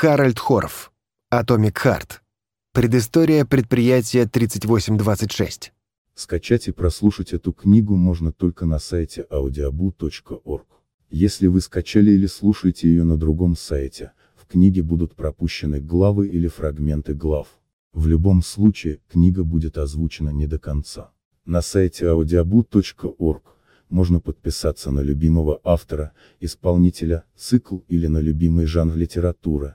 Харальд Хорф. Atomic Heart. Предыстория предприятия 3826. Скачать и прослушать эту книгу можно только на сайте audiobu.org. Если вы скачали или слушаете ее на другом сайте, в книге будут пропущены главы или фрагменты глав. В любом случае, книга будет озвучена не до конца. На сайте audiobu.org можно подписаться на любимого автора, исполнителя, цикл или на любимый жанр литературы,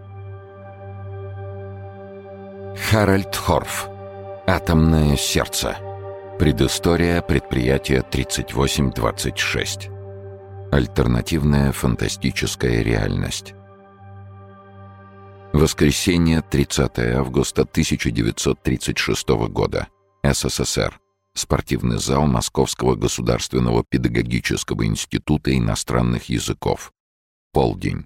Харальд Хорф. Атомное сердце. Предыстория предприятия 3826. Альтернативная фантастическая реальность. Воскресенье, 30 августа 1936 года. СССР. Спортивный зал Московского государственного педагогического института иностранных языков. Полдень.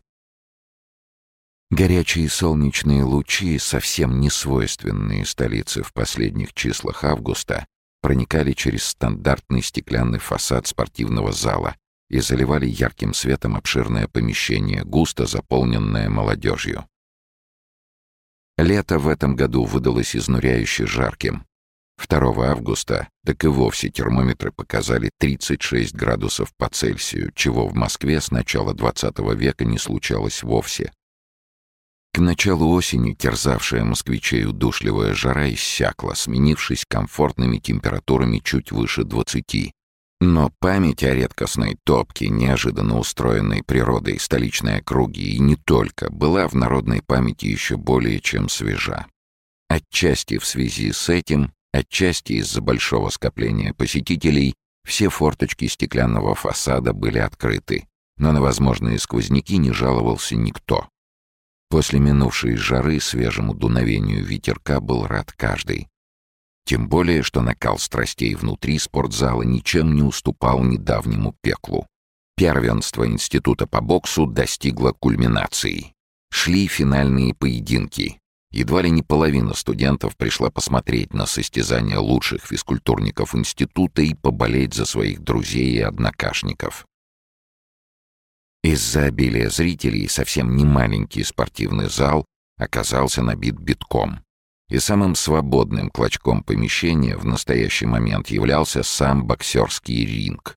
Горячие солнечные лучи, совсем не свойственные столице в последних числах августа, проникали через стандартный стеклянный фасад спортивного зала и заливали ярким светом обширное помещение, густо заполненное молодежью. Лето в этом году выдалось изнуряюще жарким. 2 августа так и вовсе термометры показали 36 градусов по Цельсию, чего в Москве с начала 20 века не случалось вовсе. К началу осени терзавшая москвичей удушливая жара иссякла, сменившись комфортными температурами чуть выше 20. Но память о редкостной топке, неожиданно устроенной природой столичной округи и не только, была в народной памяти еще более чем свежа. Отчасти в связи с этим, отчасти из-за большого скопления посетителей, все форточки стеклянного фасада были открыты, но на возможные сквозняки не жаловался никто. После минувшей жары свежему дуновению ветерка был рад каждый. Тем более, что накал страстей внутри спортзала ничем не уступал недавнему пеклу. Первенство института по боксу достигло кульминации. Шли финальные поединки. Едва ли не половина студентов пришла посмотреть на состязания лучших физкультурников института и поболеть за своих друзей и однокашников. Из-за обилия зрителей совсем не маленький спортивный зал оказался набит битком. И самым свободным клочком помещения в настоящий момент являлся сам боксерский ринг,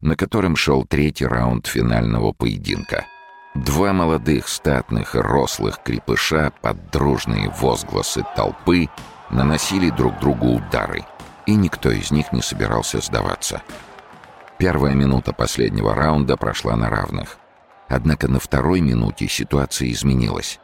на котором шел третий раунд финального поединка. Два молодых, статных и рослых крепыша под дружные возгласы толпы наносили друг другу удары, и никто из них не собирался сдаваться — Первая минута последнего раунда прошла на равных. Однако на второй минуте ситуация изменилась.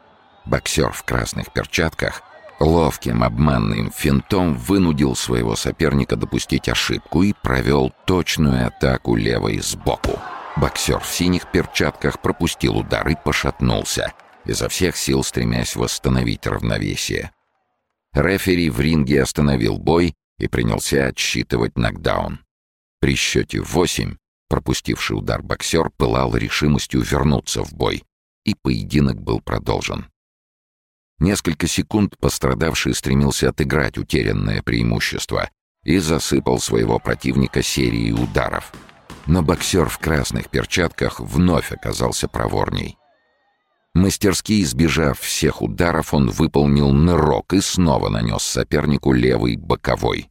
Боксер в красных перчатках ловким обманным финтом вынудил своего соперника допустить ошибку и провел точную атаку левой сбоку. Боксер в синих перчатках пропустил удар и пошатнулся, изо всех сил стремясь восстановить равновесие. Рефери в ринге остановил бой и принялся отсчитывать нокдаун. При счете восемь пропустивший удар боксер пылал решимостью вернуться в бой, и поединок был продолжен. Несколько секунд пострадавший стремился отыграть утерянное преимущество и засыпал своего противника серией ударов. Но боксер в красных перчатках вновь оказался проворней. Мастерски избежав всех ударов, он выполнил нырок и снова нанес сопернику левый боковой.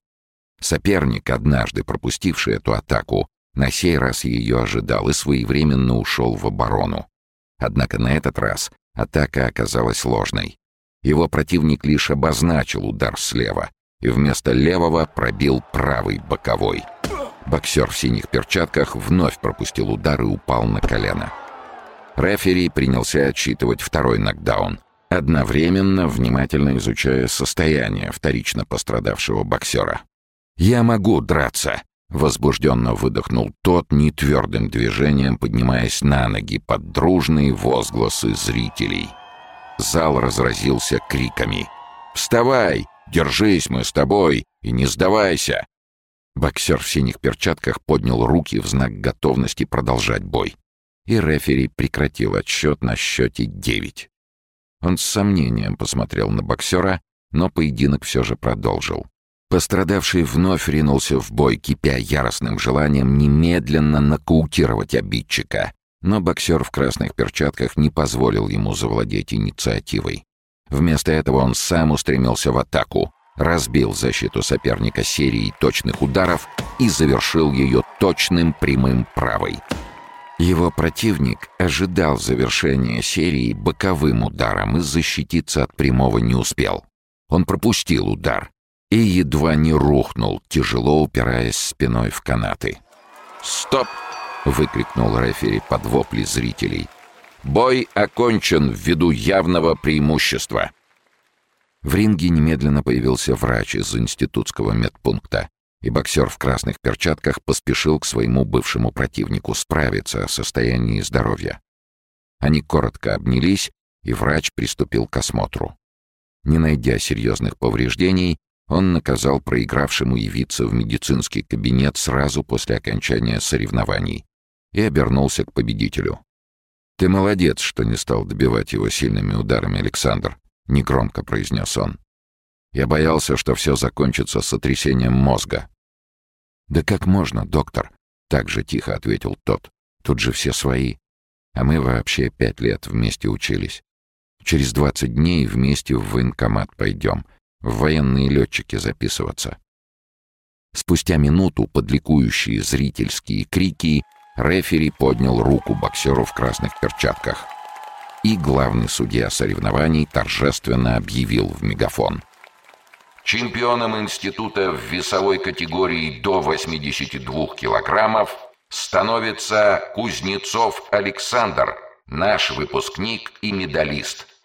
Соперник, однажды пропустивший эту атаку, на сей раз ее ожидал и своевременно ушел в оборону. Однако на этот раз атака оказалась ложной. Его противник лишь обозначил удар слева и вместо левого пробил правый боковой. Боксер в синих перчатках вновь пропустил удар и упал на колено. Рефери принялся отсчитывать второй нокдаун, одновременно внимательно изучая состояние вторично пострадавшего боксера. «Я могу драться!» — возбужденно выдохнул тот нетвердым движением, поднимаясь на ноги под дружные возгласы зрителей. Зал разразился криками. Вставай! Держись, мы с тобой! И не сдавайся!» Боксер в синих перчатках поднял руки в знак готовности продолжать бой. И рефери прекратил отсчет на счете девять. Он с сомнением посмотрел на боксера, но поединок все же продолжил. Пострадавший вновь ринулся в бой, кипя яростным желанием немедленно нокаутировать обидчика. Но боксер в красных перчатках не позволил ему завладеть инициативой. Вместо этого он сам устремился в атаку, разбил защиту соперника серией точных ударов и завершил ее точным прямым правой. Его противник ожидал завершения серии боковым ударом и защититься от прямого не успел. Он пропустил удар и едва не рухнул, тяжело упираясь спиной в канаты. «Стоп!» — выкрикнул рефери под вопли зрителей. «Бой окончен ввиду явного преимущества!» В ринге немедленно появился врач из институтского медпункта, и боксер в красных перчатках поспешил к своему бывшему противнику справиться о состоянии здоровья. Они коротко обнялись, и врач приступил к осмотру. Не найдя серьезных повреждений, он наказал проигравшему явиться в медицинский кабинет сразу после окончания соревнований и обернулся к победителю. «Ты молодец, что не стал добивать его сильными ударами, Александр», — негромко произнес он. «Я боялся, что все закончится сотрясением мозга». «Да как можно, доктор?» — так же тихо ответил тот. «Тут же все свои. А мы вообще пять лет вместе учились. Через 20 дней вместе в военкомат пойдем, в военные летчики записываться. Спустя минуту под ликующие зрительские крики рефери поднял руку боксеру в красных перчатках. И главный судья соревнований торжественно объявил в мегафон. Чемпионом института в весовой категории до 82 килограммов становится Кузнецов Александр, наш выпускник и медалист –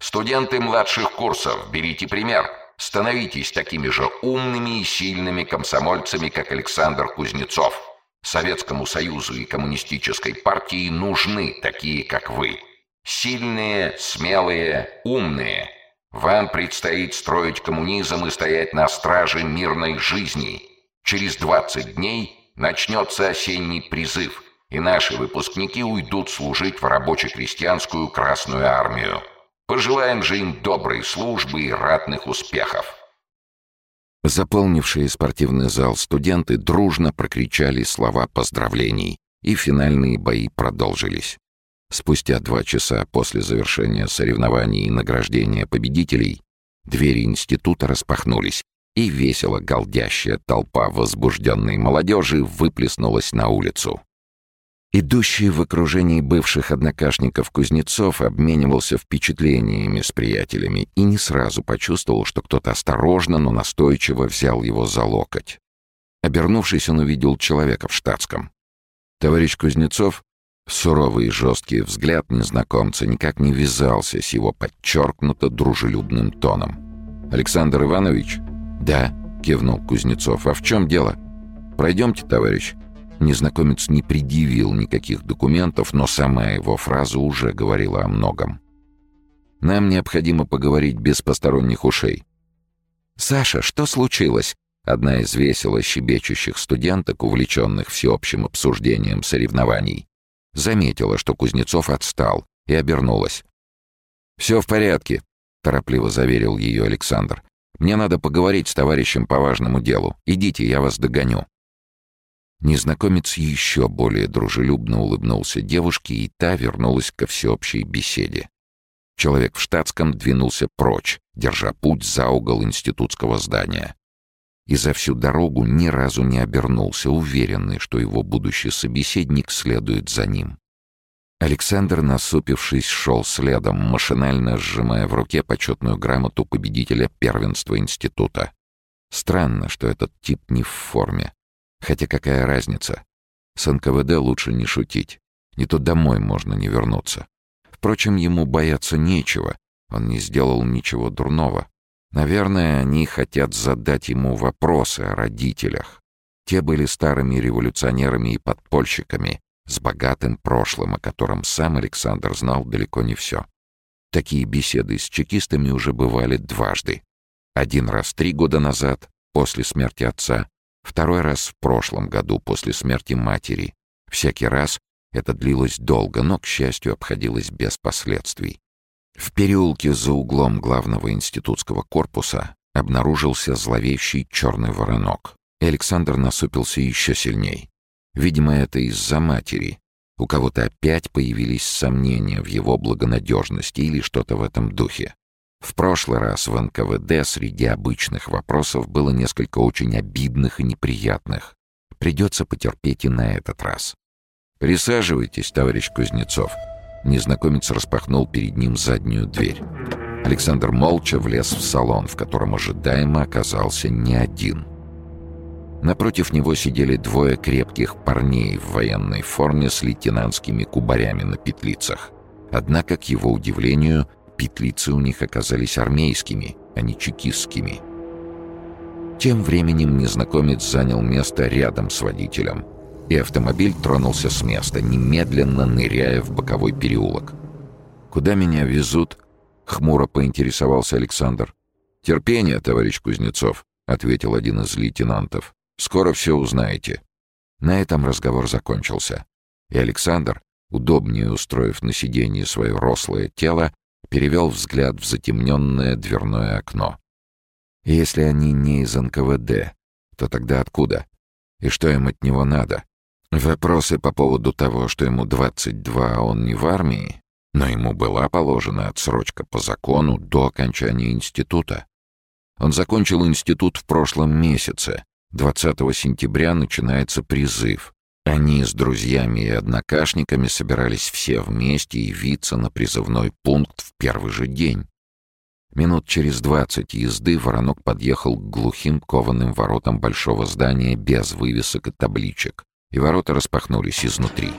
Студенты младших курсов, берите пример. Становитесь такими же умными и сильными комсомольцами, как Александр Кузнецов. Советскому Союзу и Коммунистической партии нужны такие, как вы. Сильные, смелые, умные. Вам предстоит строить коммунизм и стоять на страже мирной жизни. Через 20 дней начнется осенний призыв, и наши выпускники уйдут служить в рабоче-крестьянскую Красную Армию. Пожелаем же им доброй службы и ратных успехов. Заполнившие спортивный зал студенты дружно прокричали слова поздравлений, и финальные бои продолжились. Спустя два часа после завершения соревнований и награждения победителей двери института распахнулись, и весело галдящая толпа возбужденной молодежи выплеснулась на улицу. Идущий в окружении бывших однокашников Кузнецов обменивался впечатлениями с приятелями и не сразу почувствовал, что кто-то осторожно, но настойчиво взял его за локоть. Обернувшись, он увидел человека в штатском. Товарищ Кузнецов, суровый и жесткий взгляд незнакомца никак не вязался с его подчеркнуто дружелюбным тоном. «Александр Иванович?» «Да», — кивнул Кузнецов. «А в чем дело?» «Пройдемте, товарищ». Незнакомец не предъявил никаких документов, но сама его фраза уже говорила о многом. «Нам необходимо поговорить без посторонних ушей». «Саша, что случилось?» Одна из весело щебечущих студенток, увлеченных всеобщим обсуждением соревнований, заметила, что Кузнецов отстал, и обернулась. «Все в порядке», — торопливо заверил ее Александр. «Мне надо поговорить с товарищем по важному делу. Идите, я вас догоню». Незнакомец еще более дружелюбно улыбнулся девушке, и та вернулась ко всеобщей беседе. Человек в штатском двинулся прочь, держа путь за угол институтского здания. И за всю дорогу ни разу не обернулся, уверенный, что его будущий собеседник следует за ним. Александр, насупившись, шел следом, машинально сжимая в руке почетную грамоту победителя первенства института. Странно, что этот тип не в форме. Хотя какая разница? С НКВД лучше не шутить. Не то домой можно не вернуться. Впрочем, ему бояться нечего. Он не сделал ничего дурного. Наверное, они хотят задать ему вопросы о родителях. Те были старыми революционерами и подпольщиками, с богатым прошлым, о котором сам Александр знал далеко не все. Такие беседы с чекистами уже бывали дважды, Один раз три года назад, после смерти отца, второй раз в прошлом году, после смерти матери. Всякий раз это длилось долго, но, к счастью, обходилось без последствий. В переулке за углом главного институтского корпуса обнаружился зловещий черный воронок. И Александр насупился еще сильней. Видимо, это из-за матери. У кого-то опять появились сомнения в его благонадежности или что-то в этом духе. В прошлый раз в НКВД среди обычных вопросов было несколько очень обидных и неприятных. Придется потерпеть и на этот раз. «Присаживайтесь, товарищ Кузнецов». Незнакомец распахнул перед ним заднюю дверь. Александр молча влез в салон, в котором ожидаемо оказался не один. Напротив него сидели двое крепких парней в военной форме с лейтенантскими кубарями на петлицах. Однако, к его удивлению, петлицы у них оказались армейскими, а не чекистскими. Тем временем незнакомец занял место рядом с водителем, и автомобиль тронулся с места, немедленно ныряя в боковой переулок. «Куда меня везут?» — хмуро поинтересовался Александр. «Терпение, товарищ Кузнецов», — ответил один из лейтенантов. Скоро все узнаете». На этом разговор закончился. И Александр, удобнее устроив на сиденье свое рослое тело, перевел взгляд в затемненное дверное окно. «Если они не из НКВД, то тогда откуда? И что им от него надо?» Вопросы по поводу того, что ему 22, а он не в армии, но ему была положена отсрочка по закону до окончания института. Он закончил институт в прошлом месяце 20 сентября начинается призыв. Они с друзьями и однокашниками собирались все вместе явиться на призывной пункт в первый же день. Минут через двадцать езды Воронок подъехал к глухим кованым воротам большого здания без вывесок и табличек, и ворота распахнулись изнутри.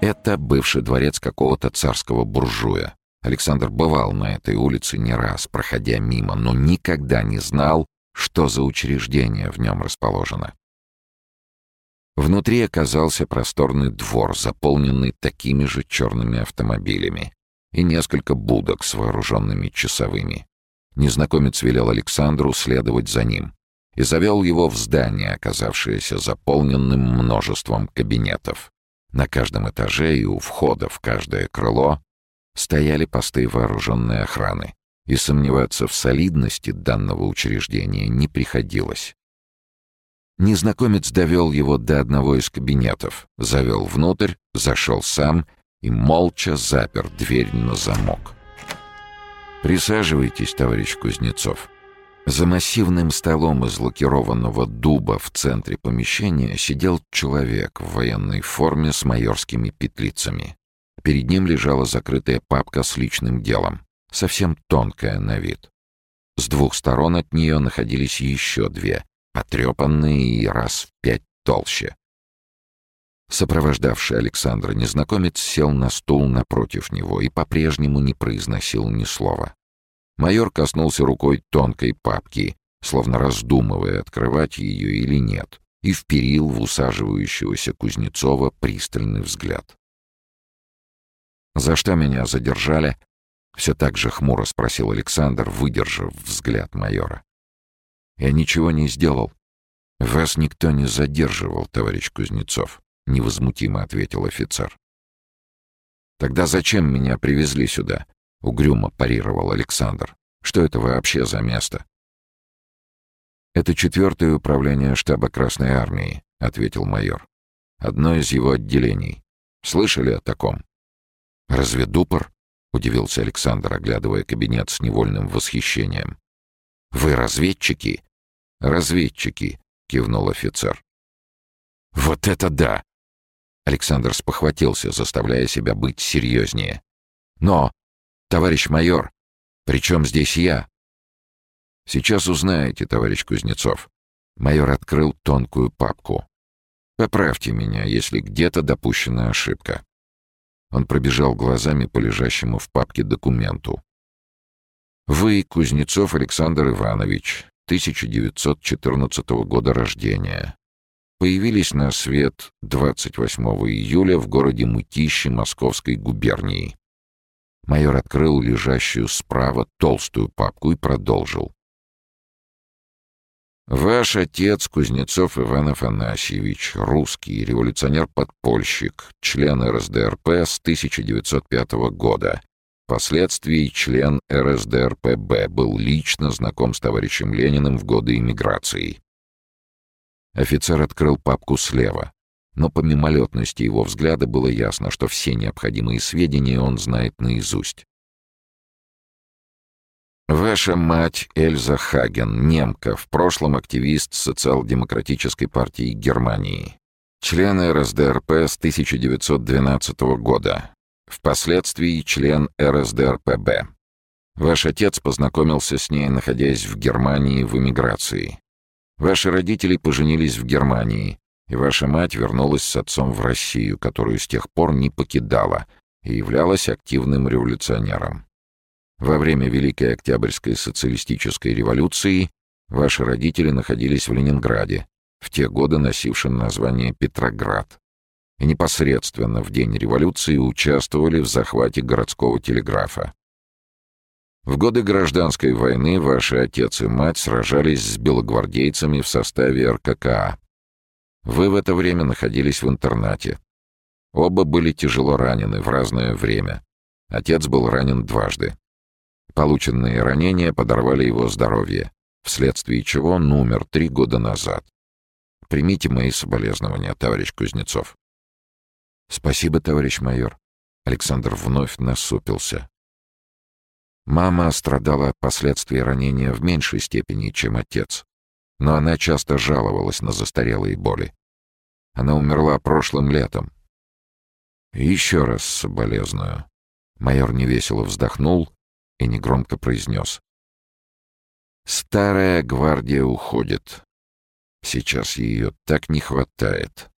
Это бывший дворец какого-то царского буржуя. Александр бывал на этой улице не раз, проходя мимо, но никогда не знал, что за учреждение в нем расположено. Внутри оказался просторный двор, заполненный такими же черными автомобилями, и несколько будок с вооруженными часовыми. Незнакомец велел Александру следовать за ним и завел его в здание, оказавшееся заполненным множеством кабинетов. На каждом этаже и у входа в каждое крыло стояли посты вооруженной охраны и сомневаться в солидности данного учреждения не приходилось. Незнакомец довел его до одного из кабинетов, завел внутрь, зашел сам и молча запер дверь на замок. «Присаживайтесь, товарищ Кузнецов». За массивным столом из лакированного дуба в центре помещения сидел человек в военной форме с майорскими петлицами. Перед ним лежала закрытая папка с личным делом совсем тонкая на вид. С двух сторон от нее находились еще две, потрепанные и раз в пять толще. Сопровождавший Александра незнакомец сел на стул напротив него и по-прежнему не произносил ни слова. Майор коснулся рукой тонкой папки, словно раздумывая, открывать ее или нет, и вперил в усаживающегося Кузнецова пристальный взгляд. «За что меня задержали?» Все так же хмуро спросил Александр, выдержав взгляд майора. «Я ничего не сделал. Вас никто не задерживал, товарищ Кузнецов», — невозмутимо ответил офицер. «Тогда зачем меня привезли сюда?» — угрюмо парировал Александр. «Что это вообще за место?» «Это четвертое управление штаба Красной Армии», — ответил майор. «Одно из его отделений. Слышали о таком?» «Разведупор?» — удивился Александр, оглядывая кабинет с невольным восхищением. «Вы разведчики?» «Разведчики», — кивнул офицер. «Вот это да!» Александр спохватился, заставляя себя быть серьезнее. «Но, товарищ майор, при чем здесь я?» «Сейчас узнаете, товарищ Кузнецов». Майор открыл тонкую папку. «Поправьте меня, если где-то допущена ошибка». Он пробежал глазами по лежащему в папке документу. «Вы, Кузнецов Александр Иванович, 1914 года рождения. Появились на свет 28 июля в городе Мытищи Московской губернии. Майор открыл лежащую справа толстую папку и продолжил. Ваш отец Кузнецов Иван Афанасьевич, русский революционер-подпольщик, член РСДРП с 1905 года. Впоследствии член РСДРПБ был лично знаком с товарищем Лениным в годы эмиграции. Офицер открыл папку слева, но по мимолетности его взгляда было ясно, что все необходимые сведения он знает наизусть. Ваша мать Эльза Хаген, немка, в прошлом активист социал-демократической партии Германии. Член РСДРП с 1912 года. Впоследствии член РСДРПБ. Ваш отец познакомился с ней, находясь в Германии в эмиграции. Ваши родители поженились в Германии, и ваша мать вернулась с отцом в Россию, которую с тех пор не покидала и являлась активным революционером. Во время Великой Октябрьской социалистической революции ваши родители находились в Ленинграде, в те годы носившем название Петроград, и непосредственно в день революции участвовали в захвате городского телеграфа. В годы гражданской войны ваши отец и мать сражались с белогвардейцами в составе РККА. Вы в это время находились в интернате. Оба были тяжело ранены в разное время. Отец был ранен дважды. Полученные ранения подорвали его здоровье, вследствие чего он умер три года назад. Примите мои соболезнования, товарищ Кузнецов. Спасибо, товарищ майор. Александр вновь насупился. Мама страдала от последствий ранения в меньшей степени, чем отец, но она часто жаловалась на застарелые боли. Она умерла прошлым летом. Еще раз соболезную. Майор невесело вздохнул и негромко произнес. «Старая гвардия уходит. Сейчас ее так не хватает».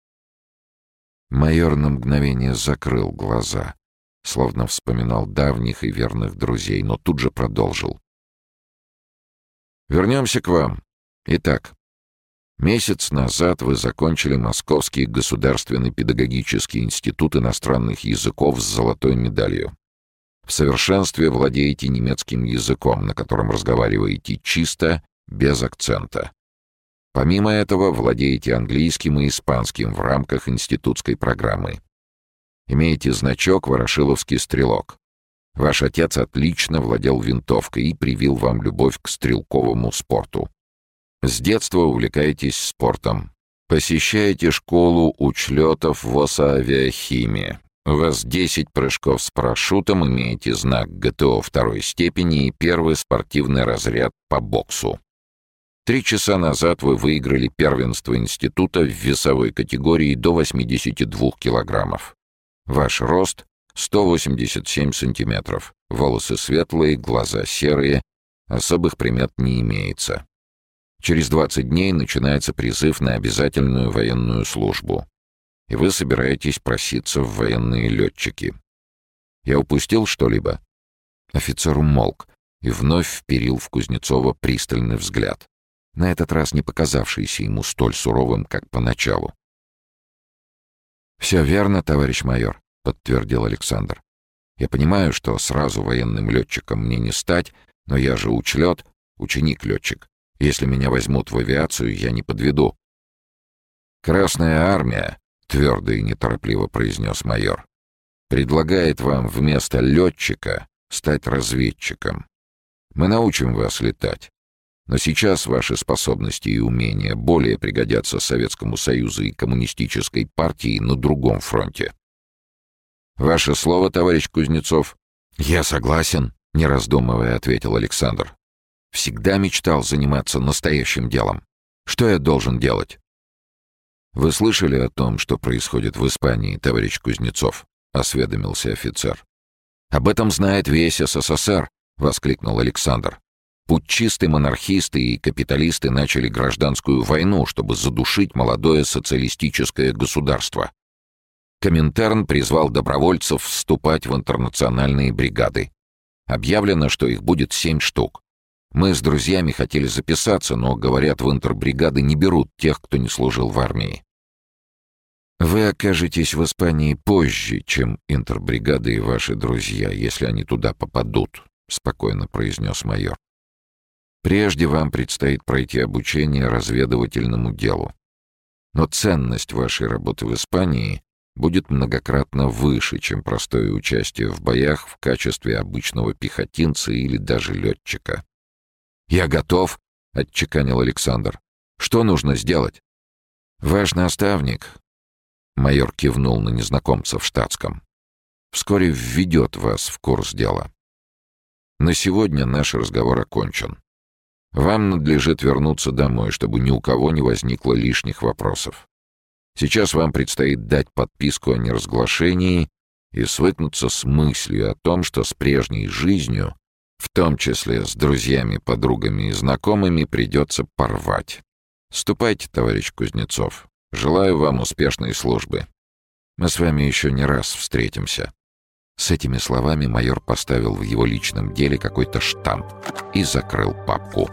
Майор на мгновение закрыл глаза, словно вспоминал давних и верных друзей, но тут же продолжил. «Вернемся к вам. Итак, месяц назад вы закончили Московский государственный педагогический институт иностранных языков с золотой медалью. В совершенстве владеете немецким языком, на котором разговариваете чисто, без акцента. Помимо этого, владеете английским и испанским в рамках институтской программы. Имеете значок «Ворошиловский стрелок». Ваш отец отлично владел винтовкой и привил вам любовь к стрелковому спорту. С детства увлекаетесь спортом. Посещаете школу учлетов в Осавиахимии. У вас 10 прыжков с парашютом, имеете знак ГТО второй степени и первый спортивный разряд по боксу. Три часа назад вы выиграли первенство института в весовой категории до 82 килограммов. Ваш рост — 187 сантиметров, волосы светлые, глаза серые, особых примет не имеется. Через 20 дней начинается призыв на обязательную военную службу и вы собираетесь проситься в военные летчики. Я упустил что-либо?» Офицер умолк и вновь вперил в Кузнецова пристальный взгляд, на этот раз не показавшийся ему столь суровым, как поначалу. «Все верно, товарищ майор», — подтвердил Александр. «Я понимаю, что сразу военным летчиком мне не стать, но я же учлет, ученик-летчик. Если меня возьмут в авиацию, я не подведу». «Красная армия», твердо и неторопливо произнес майор. «Предлагает вам вместо летчика стать разведчиком. Мы научим вас летать. Но сейчас ваши способности и умения более пригодятся Советскому Союзу и Коммунистической партии на другом фронте. Ваше слово, товарищ Кузнецов? Я согласен, не раздумывая, ответил Александр. Всегда мечтал заниматься настоящим делом. Что я должен делать? «Вы слышали о том, что происходит в Испании, товарищ Кузнецов?» — осведомился офицер. «Об этом знает весь СССР», — воскликнул Александр. Путчисты, монархисты и капиталисты начали гражданскую войну, чтобы задушить молодое социалистическое государство. Коминтерн призвал добровольцев вступать в интернациональные бригады. Объявлено, что их будет семь штук. Мы с друзьями хотели записаться, но, говорят, в интербригады не берут тех, кто не служил в армии. Вы окажетесь в Испании позже, чем интербригады и ваши друзья, если они туда попадут, — спокойно произнес майор. Прежде вам предстоит пройти обучение разведывательному делу. Но ценность вашей работы в Испании будет многократно выше, чем простое участие в боях в качестве обычного пехотинца или даже летчика. «Я готов», — отчеканил Александр. «Что нужно сделать?» «Ваш наставник», — майор кивнул на незнакомца в штатском, «вскоре введет вас в курс дела. На сегодня наш разговор окончен. Вам надлежит вернуться домой, чтобы ни у кого не возникло лишних вопросов. Сейчас вам предстоит дать подписку о неразглашении и свыкнуться с мыслью о том, что с прежней жизнью, в том числе с друзьями, подругами и знакомыми, придется порвать. Ступайте, товарищ Кузнецов. Желаю вам успешной службы. Мы с вами еще не раз встретимся. С этими словами майор поставил в его личном деле какой-то штамп и закрыл папку.